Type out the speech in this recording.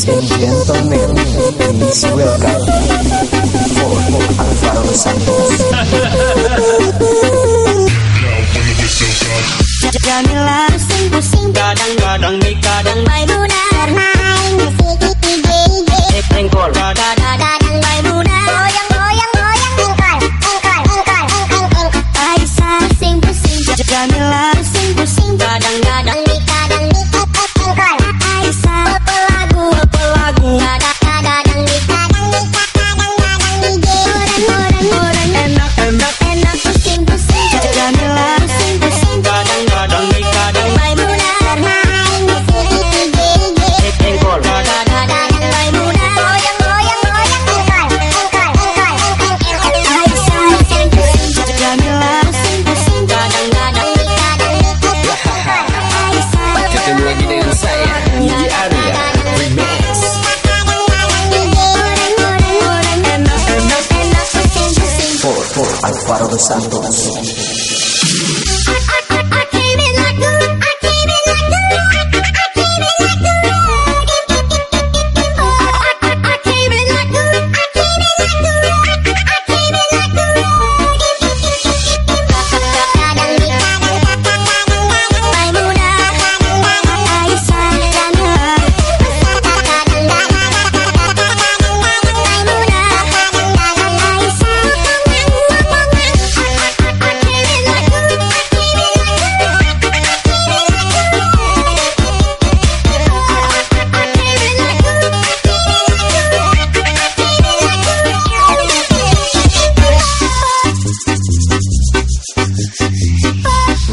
Ladies and gentlemen, please welcome for Alvaro Santos. Jamilah sing, sing, Kadang-kadang kadang, kadang kadang, kadang, kadang, kadang, kadang, kadang, Kadang-kadang Faro de Santos.